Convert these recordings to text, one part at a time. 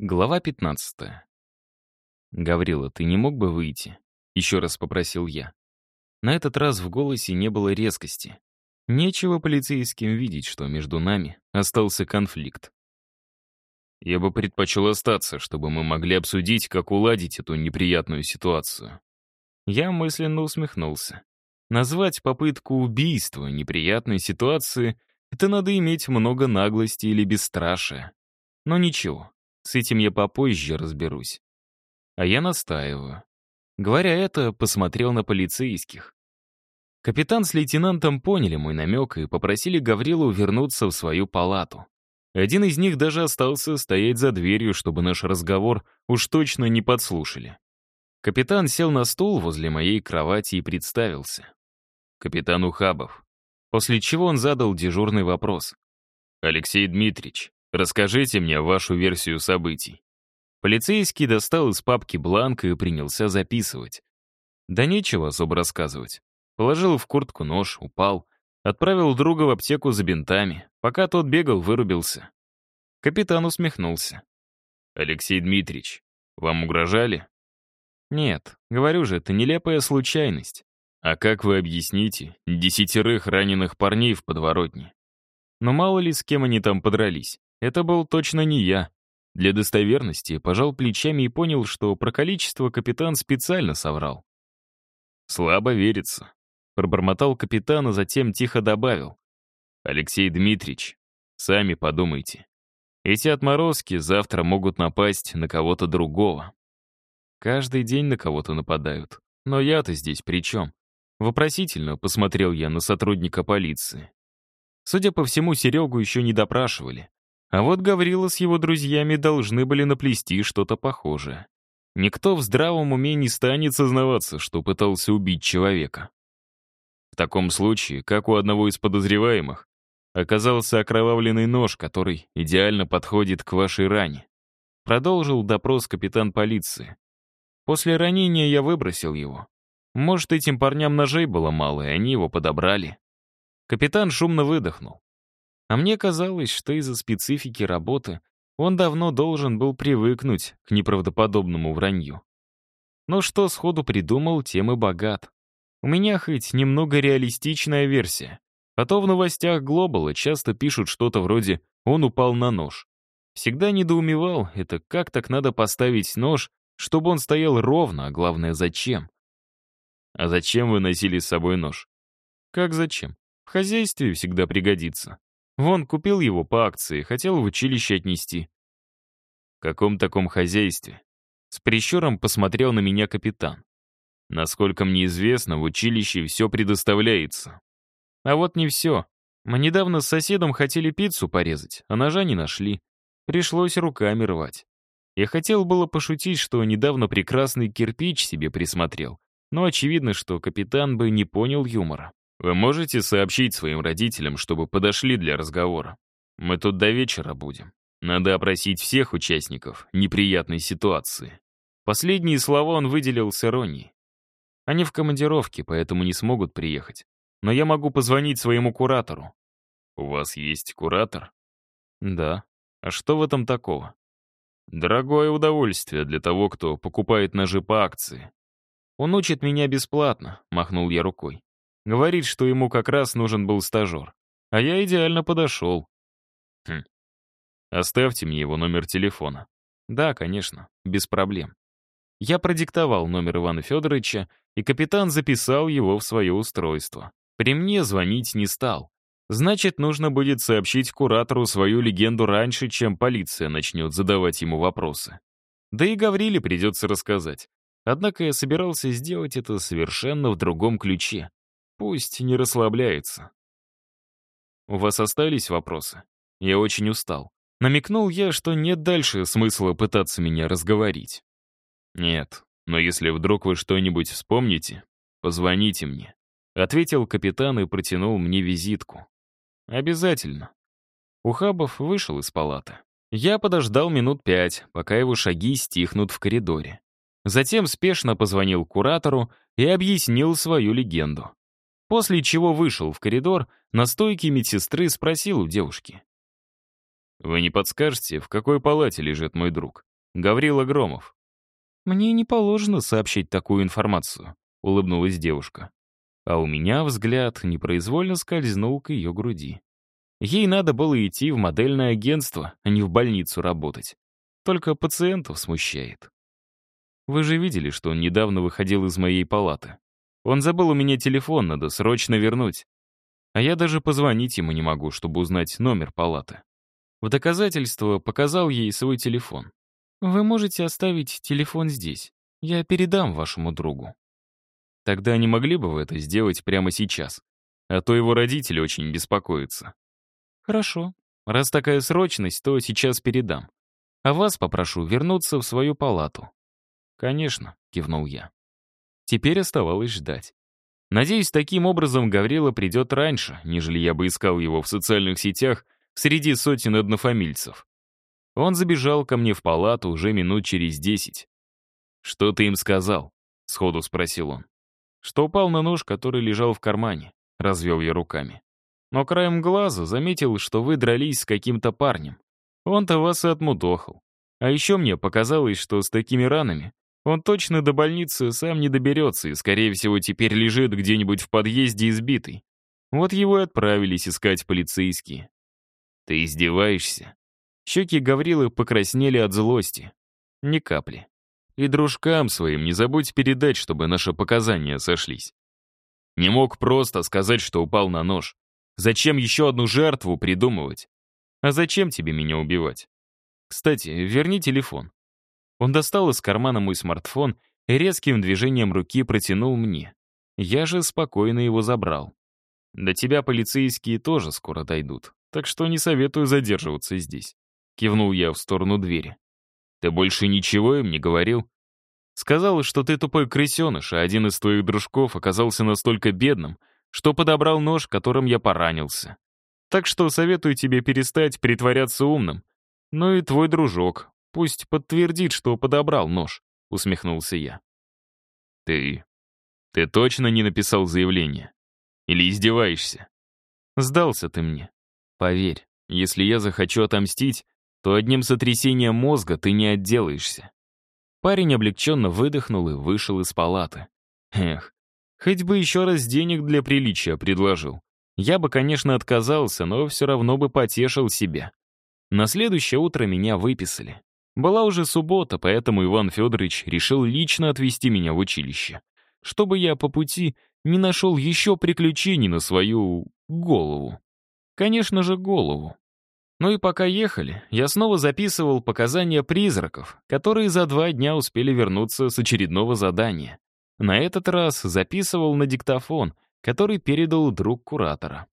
Глава 15. «Гаврила, ты не мог бы выйти?» — еще раз попросил я. На этот раз в голосе не было резкости. Нечего полицейским видеть, что между нами остался конфликт. Я бы предпочел остаться, чтобы мы могли обсудить, как уладить эту неприятную ситуацию. Я мысленно усмехнулся. Назвать попытку убийства неприятной ситуации — это надо иметь много наглости или бесстрашия. Но ничего, с этим я попозже разберусь. А я настаиваю. Говоря это, посмотрел на полицейских. Капитан с лейтенантом поняли мой намек и попросили Гаврилу вернуться в свою палату. Один из них даже остался стоять за дверью, чтобы наш разговор уж точно не подслушали. Капитан сел на стул возле моей кровати и представился. Капитан Ухабов. После чего он задал дежурный вопрос. «Алексей Дмитриевич, Расскажите мне вашу версию событий». Полицейский достал из папки бланк и принялся записывать. Да нечего особо рассказывать. Положил в куртку нож, упал, отправил друга в аптеку за бинтами. Пока тот бегал, вырубился. Капитан усмехнулся. «Алексей Дмитриевич, вам угрожали?» «Нет, говорю же, это нелепая случайность. А как вы объясните десятерых раненых парней в подворотне? Но мало ли с кем они там подрались. Это был точно не я. Для достоверности пожал плечами и понял, что про количество капитан специально соврал. «Слабо верится», — пробормотал капитан, а затем тихо добавил. «Алексей Дмитриевич, сами подумайте. Эти отморозки завтра могут напасть на кого-то другого. Каждый день на кого-то нападают. Но я-то здесь при чем?» Вопросительно посмотрел я на сотрудника полиции. Судя по всему, Серегу еще не допрашивали. А вот Гаврила с его друзьями должны были наплести что-то похожее. Никто в здравом уме не станет сознаваться, что пытался убить человека. В таком случае, как у одного из подозреваемых, оказался окровавленный нож, который идеально подходит к вашей ране. Продолжил допрос капитан полиции. После ранения я выбросил его. Может, этим парням ножей было мало, и они его подобрали. Капитан шумно выдохнул. А мне казалось, что из-за специфики работы он давно должен был привыкнуть к неправдоподобному вранью. Но что сходу придумал, тем и богат. У меня хоть немного реалистичная версия. А то в новостях Глобала часто пишут что-то вроде «он упал на нож». Всегда недоумевал, это как так надо поставить нож, чтобы он стоял ровно, а главное, зачем? А зачем вы носили с собой нож? Как зачем? В хозяйстве всегда пригодится. Вон, купил его по акции, хотел в училище отнести. В каком таком хозяйстве? С прищуром посмотрел на меня капитан. Насколько мне известно, в училище все предоставляется. А вот не все. Мы недавно с соседом хотели пиццу порезать, а ножа не нашли. Пришлось руками рвать. Я хотел было пошутить, что недавно прекрасный кирпич себе присмотрел, но очевидно, что капитан бы не понял юмора. Вы можете сообщить своим родителям, чтобы подошли для разговора? Мы тут до вечера будем. Надо опросить всех участников неприятной ситуации. Последние слова он выделил с иронией. Они в командировке, поэтому не смогут приехать. Но я могу позвонить своему куратору. У вас есть куратор? Да. А что в этом такого? Дорогое удовольствие для того, кто покупает ножи по акции. Он учит меня бесплатно, махнул я рукой. Говорит, что ему как раз нужен был стажер. А я идеально подошел. Хм. Оставьте мне его номер телефона. Да, конечно, без проблем. Я продиктовал номер Ивана Федоровича, и капитан записал его в свое устройство. При мне звонить не стал. Значит, нужно будет сообщить куратору свою легенду раньше, чем полиция начнет задавать ему вопросы. Да и Гавриле придется рассказать. Однако я собирался сделать это совершенно в другом ключе. Пусть не расслабляется. У вас остались вопросы? Я очень устал. Намекнул я, что нет дальше смысла пытаться меня разговорить. Нет, но если вдруг вы что-нибудь вспомните, позвоните мне. Ответил капитан и протянул мне визитку. Обязательно. Ухабов вышел из палаты. Я подождал минут пять, пока его шаги стихнут в коридоре. Затем спешно позвонил куратору и объяснил свою легенду. После чего вышел в коридор, на стойке медсестры спросил у девушки. «Вы не подскажете, в какой палате лежит мой друг? Гаврила Громов. «Мне не положено сообщить такую информацию», — улыбнулась девушка. А у меня взгляд непроизвольно скользнул к ее груди. Ей надо было идти в модельное агентство, а не в больницу работать. Только пациентов смущает. Вы же видели, что он недавно выходил из моей палаты. Он забыл у меня телефон, надо срочно вернуть. А я даже позвонить ему не могу, чтобы узнать номер палаты. В доказательство показал ей свой телефон. «Вы можете оставить телефон здесь. Я передам вашему другу». Тогда не могли бы вы это сделать прямо сейчас? А то его родители очень беспокоятся. Хорошо. Раз такая срочность, то сейчас передам. А вас попрошу вернуться в свою палату. «Конечно», — кивнул я. Теперь оставалось ждать. Надеюсь, таким образом Гаврила придет раньше, нежели я бы искал его в социальных сетях среди сотен однофамильцев. Он забежал ко мне в палату уже минут через десять. «Что ты им сказал?» — сходу спросил он. «Что упал на нож, который лежал в кармане», — развел я руками. «Но краем глаза заметил, что вы дрались с каким-то парнем. Он-то вас и отмудохал. А еще мне показалось, что с такими ранами он точно до больницы сам не доберется и, скорее всего, теперь лежит где-нибудь в подъезде избитый. Вот его и отправились искать полицейские. Ты издеваешься? Щеки Гаврилы покраснели от злости. Ни капли. И дружкам своим не забудь передать, чтобы наши показания сошлись. Не мог просто сказать, что упал на нож. Зачем еще одну жертву придумывать? А зачем тебе меня убивать? Кстати, верни телефон. Он достал из кармана мой смартфон и резким движением руки протянул мне. Я же спокойно его забрал. До тебя полицейские тоже скоро дойдут, так что не советую задерживаться здесь. Кивнул я в сторону двери. Ты больше ничего им не говорил? Сказал, что ты тупой крысеныш, а один из твоих дружков оказался настолько бедным, что подобрал нож, которым я поранился. Так что советую тебе перестать притворяться умным. Ну и твой дружок, Пусть подтвердит, что подобрал нож», — усмехнулся я. «Ты... ты точно не написал заявление? Или издеваешься?» «Сдался ты мне. Поверь, если я захочу отомстить, то одним сотрясением мозга ты не отделаешься». Парень облегченно выдохнул и вышел из палаты. Эх, хоть бы еще раз денег для приличия предложил. Я бы, конечно, отказался, но все равно бы потешил себя. На следующее утро меня выписали. Была уже суббота, поэтому Иван Федорович решил лично отвезти меня в училище, чтобы я по пути не нашел еще приключений на свою голову. Конечно же, голову. Ну и пока ехали, я снова записывал показания призраков, которые за два дня успели вернуться с очередного задания. На этот раз записывал на диктофон, который передал друг куратора.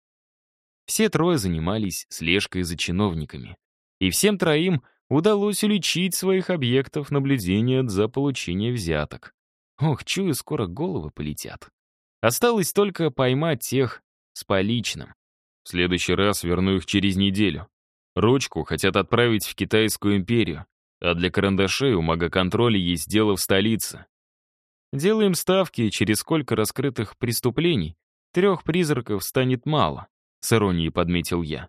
Все трое занимались слежкой за чиновниками. И всем троим — удалось уличить своих объектов наблюдения за получение взяток. Ох, чую, скоро головы полетят. Осталось только поймать тех с поличным. В следующий раз верну их через неделю. Ручку хотят отправить в Китайскую империю, а для карандашей у магоконтроля есть дело в столице. Делаем ставки, через сколько раскрытых преступлений трех призраков станет мало, с иронией подметил я.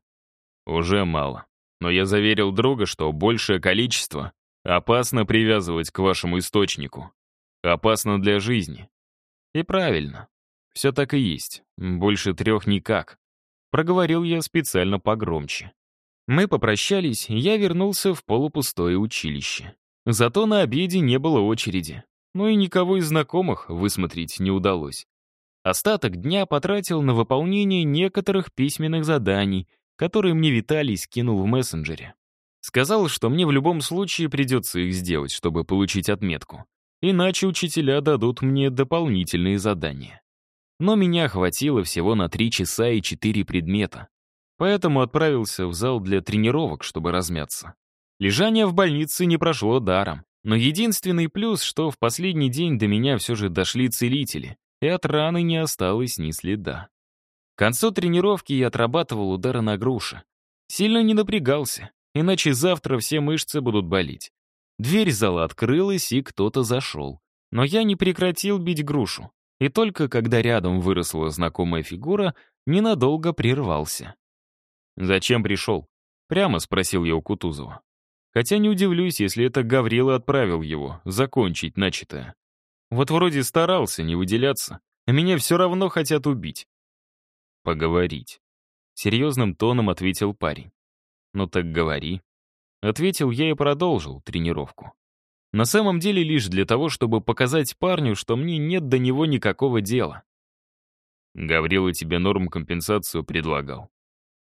Уже мало но я заверил друга, что большее количество опасно привязывать к вашему источнику. Опасно для жизни. И правильно. Все так и есть. Больше трех никак. Проговорил я специально погромче. Мы попрощались, я вернулся в полупустое училище. Зато на обеде не было очереди. Ну и никого из знакомых высмотреть не удалось. Остаток дня потратил на выполнение некоторых письменных заданий который мне Виталий скинул в мессенджере. Сказал, что мне в любом случае придется их сделать, чтобы получить отметку. Иначе учителя дадут мне дополнительные задания. Но меня хватило всего на три часа и четыре предмета. Поэтому отправился в зал для тренировок, чтобы размяться. Лежание в больнице не прошло даром. Но единственный плюс, что в последний день до меня все же дошли целители, и от раны не осталось ни следа. К концу тренировки я отрабатывал удары на груши. Сильно не напрягался, иначе завтра все мышцы будут болеть. Дверь зала открылась, и кто-то зашел. Но я не прекратил бить грушу. И только когда рядом выросла знакомая фигура, ненадолго прервался. «Зачем пришел?» — прямо спросил я у Кутузова. Хотя не удивлюсь, если это Гаврила отправил его, закончить начатое. Вот вроде старался не выделяться, а меня все равно хотят убить. Поговорить. Серьезным тоном ответил парень. «Ну так говори». Ответил я и продолжил тренировку. На самом деле лишь для того, чтобы показать парню, что мне нет до него никакого дела. Гаврила тебе норм компенсацию предлагал.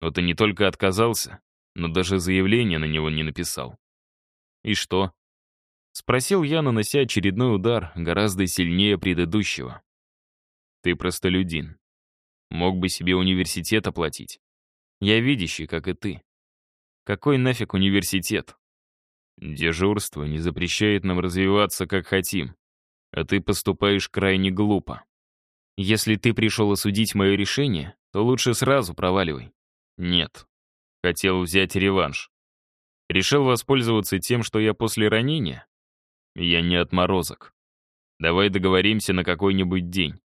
Но ты не только отказался, но даже заявление на него не написал. И что? Спросил я, нанося очередной удар, гораздо сильнее предыдущего. Ты простолюдин. Мог бы себе университет оплатить. Я видящий, как и ты. Какой нафиг университет? Дежурство не запрещает нам развиваться, как хотим. А ты поступаешь крайне глупо. Если ты пришел осудить мое решение, то лучше сразу проваливай. Нет. Хотел взять реванш. Решил воспользоваться тем, что я после ранения? Я не отморозок. Давай договоримся на какой-нибудь день.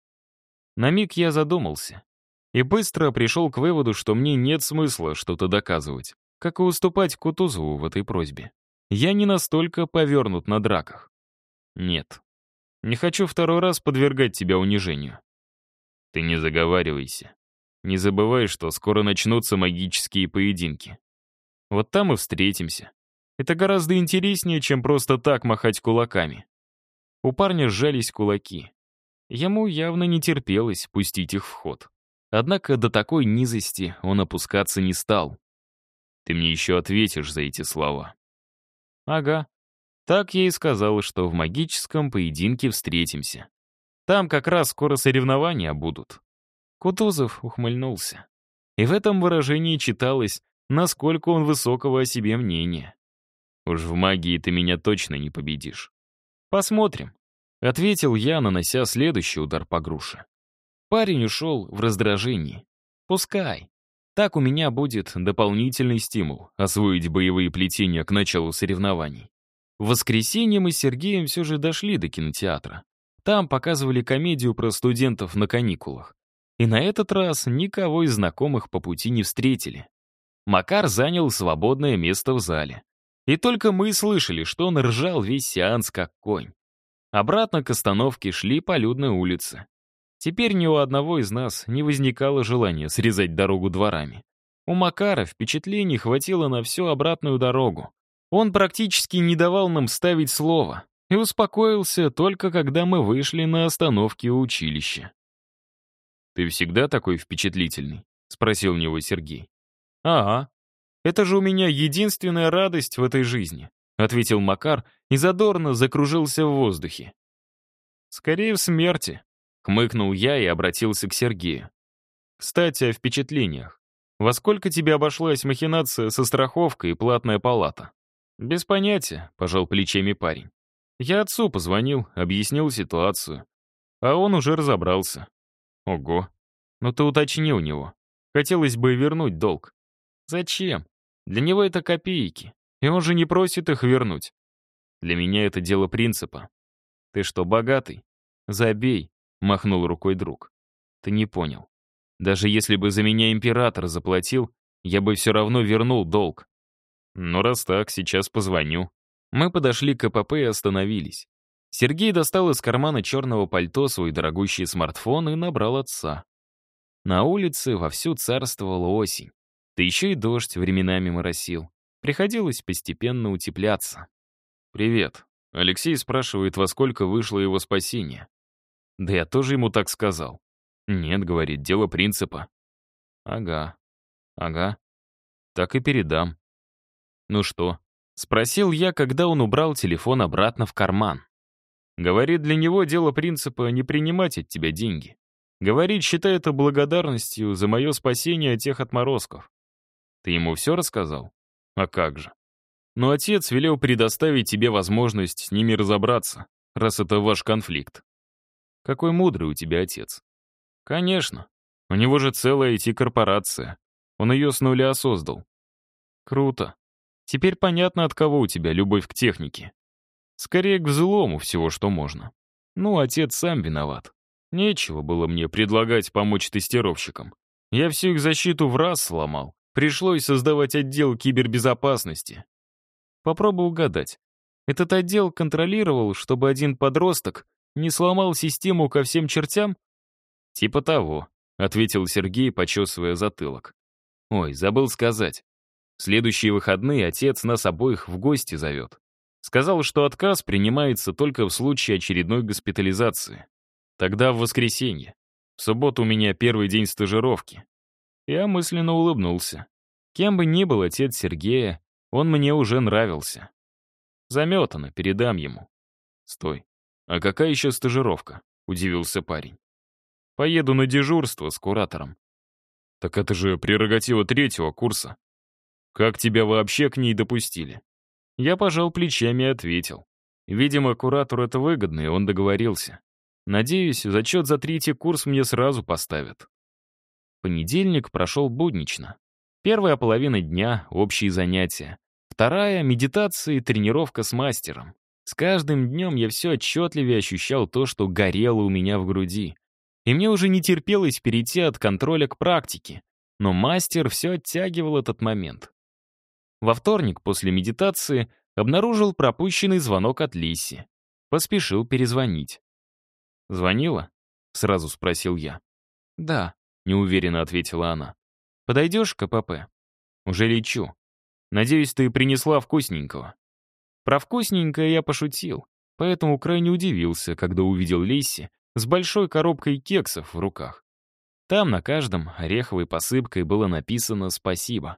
На миг я задумался. И быстро пришел к выводу, что мне нет смысла что-то доказывать, как и уступать Кутузову в этой просьбе. Я не настолько повернут на драках. Нет. Не хочу второй раз подвергать тебя унижению. Ты не заговаривайся. Не забывай, что скоро начнутся магические поединки. Вот там и встретимся. Это гораздо интереснее, чем просто так махать кулаками. У парня сжались кулаки. Ему явно не терпелось пустить их в ход. Однако до такой низости он опускаться не стал. Ты мне еще ответишь за эти слова. Ага. Так я и сказал, что в магическом поединке встретимся. Там как раз скоро соревнования будут. Кутузов ухмыльнулся. И в этом выражении читалось, насколько он высокого о себе мнения. Уж в магии ты меня точно не победишь. Посмотрим. Ответил я, нанося следующий удар по груше. Парень ушел в раздражении. Пускай. Так у меня будет дополнительный стимул освоить боевые плетения к началу соревнований. В воскресенье мы с Сергеем все же дошли до кинотеатра. Там показывали комедию про студентов на каникулах. И на этот раз никого из знакомых по пути не встретили. Макар занял свободное место в зале. И только мы слышали, что он ржал весь сеанс как конь. Обратно к остановке шли по людной улице. Теперь ни у одного из нас не возникало желания срезать дорогу дворами. У Макара впечатлений хватило на всю обратную дорогу. Он практически не давал нам ставить слово и успокоился только когда мы вышли на остановке у училища. «Ты всегда такой впечатлительный?» — спросил него Сергей. «Ага. Это же у меня единственная радость в этой жизни», — ответил Макар и задорно закружился в воздухе. «Скорее в смерти», Хмыкнул я и обратился к Сергею. «Кстати, о впечатлениях. Во сколько тебе обошлась махинация со страховкой и платная палата?» «Без понятия», — пожал плечами парень. Я отцу позвонил, объяснил ситуацию. А он уже разобрался. Ого. Ну ты уточни у него. Хотелось бы вернуть долг. Зачем? Для него это копейки. И он же не просит их вернуть. Для меня это дело принципа. Ты что, богатый? Забей. — махнул рукой друг. «Ты не понял. Даже если бы за меня император заплатил, я бы все равно вернул долг. Ну, раз так, сейчас позвоню». Мы подошли к КПП и остановились. Сергей достал из кармана черного пальто свой дорогущий смартфон и набрал отца. На улице вовсю царствовала осень. Да еще и дождь временами моросил. Приходилось постепенно утепляться. «Привет». Алексей спрашивает, во сколько вышло его спасение. Да я тоже ему так сказал. Нет, говорит, дело принципа. Ага, ага. Так и передам. Ну что? Спросил я, когда он убрал телефон обратно в карман. Говорит, для него дело принципа не принимать от тебя деньги. Говорит, считай это благодарностью за мое спасение от тех отморозков. Ты ему все рассказал? А как же? Но отец велел предоставить тебе возможность с ними разобраться, раз это ваш конфликт. Какой мудрый у тебя отец. Конечно. У него же целая IT-корпорация. Он ее с нуля создал. Круто. Теперь понятно, от кого у тебя любовь к технике. Скорее к взлому всего, что можно. Ну, отец сам виноват. Нечего было мне предлагать помочь тестировщикам. Я всю их защиту в раз сломал. Пришлось создавать отдел кибербезопасности. Попробуй угадать. Этот отдел контролировал, чтобы один подросток не сломал систему ко всем чертям? Типа того, ответил Сергей, почесывая затылок. Ой, забыл сказать. В следующие выходные отец нас обоих в гости зовет. Сказал, что отказ принимается только в случае очередной госпитализации. Тогда в воскресенье. В субботу у меня первый день стажировки. Я мысленно улыбнулся. Кем бы ни был отец Сергея, он мне уже нравился. Заметано, передам ему. Стой. А какая еще стажировка? Удивился парень. Поеду на дежурство с куратором. Так это же прерогатива третьего курса. Как тебя вообще к ней допустили? Я пожал плечами и ответил. Видимо, куратору это выгодно, и он договорился. Надеюсь, зачет за третий курс мне сразу поставят. Понедельник прошел буднично. Первая половина дня — общие занятия. Вторая — медитация и тренировка с мастером. С каждым днем я все отчетливее ощущал то, что горело у меня в груди. И мне уже не терпелось перейти от контроля к практике. Но мастер все оттягивал этот момент. Во вторник после медитации обнаружил пропущенный звонок от Лиси. Поспешил перезвонить. «Звонила?» — сразу спросил я. «Да», — неуверенно ответила она. «Подойдешь к КПП?» «Уже лечу. Надеюсь, ты принесла вкусненького». Про вкусненькое я пошутил, поэтому крайне удивился, когда увидел Лисси с большой коробкой кексов в руках. Там на каждом ореховой посыпкой было написано «Спасибо».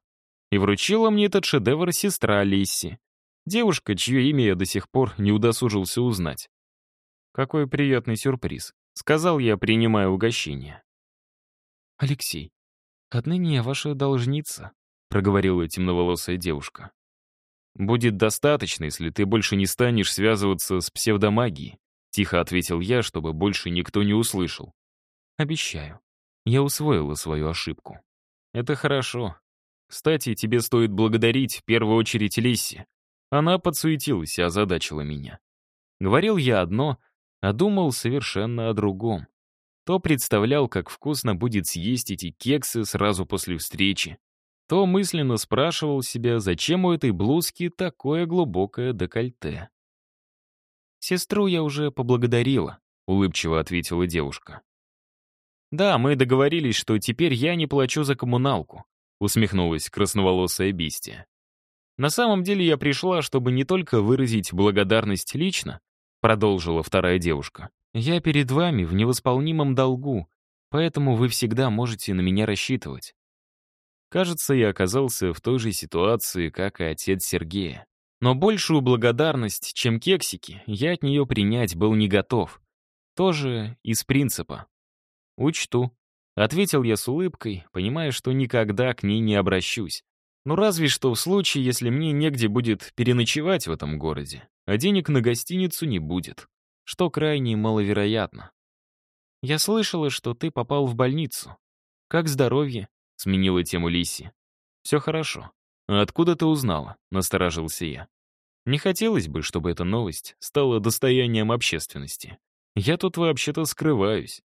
И вручила мне этот шедевр сестра Лисси, девушка, чье имя я до сих пор не удосужился узнать. «Какой приятный сюрприз», — сказал я, принимая угощение. «Алексей, отныне я ваша должница», — проговорила темноволосая девушка. «Будет достаточно, если ты больше не станешь связываться с псевдомагией», тихо ответил я, чтобы больше никто не услышал. «Обещаю. Я усвоила свою ошибку». «Это хорошо. Кстати, тебе стоит благодарить в первую очередь Лисси. Она подсуетилась и озадачила меня. Говорил я одно, а думал совершенно о другом. То представлял, как вкусно будет съесть эти кексы сразу после встречи, то мысленно спрашивал себя, зачем у этой блузки такое глубокое декольте. «Сестру я уже поблагодарила», — улыбчиво ответила девушка. «Да, мы договорились, что теперь я не плачу за коммуналку», — усмехнулась красноволосая бестия. «На самом деле я пришла, чтобы не только выразить благодарность лично», — продолжила вторая девушка. «Я перед вами в невосполнимом долгу, поэтому вы всегда можете на меня рассчитывать. Кажется, я оказался в той же ситуации, как и отец Сергея. Но большую благодарность, чем кексики, я от нее принять был не готов. Тоже из принципа. «Учту», — ответил я с улыбкой, понимая, что никогда к ней не обращусь. Ну разве что в случае, если мне негде будет переночевать в этом городе, а денег на гостиницу не будет, что крайне маловероятно. «Я слышала, что ты попал в больницу. Как здоровье?» Сменила тему Лиси. «Все хорошо. А откуда ты узнала?» — насторожился я. «Не хотелось бы, чтобы эта новость стала достоянием общественности. Я тут вообще-то скрываюсь».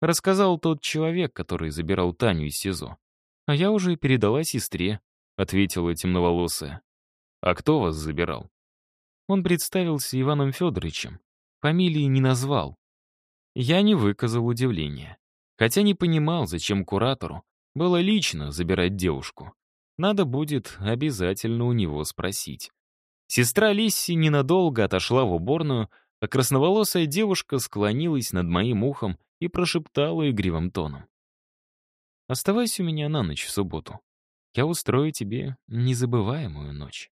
Рассказал тот человек, который забирал Таню из СИЗО. «А я уже передала сестре», — ответила темноволосая. «А кто вас забирал?» Он представился Иваном Федоровичем. Фамилии не назвал. Я не выказал удивления. Хотя не понимал, зачем куратору было лично забирать девушку. Надо будет обязательно у него спросить. Сестра Лисси ненадолго отошла в уборную, а красноволосая девушка склонилась над моим ухом и прошептала игривым тоном. «Оставайся у меня на ночь в субботу. Я устрою тебе незабываемую ночь».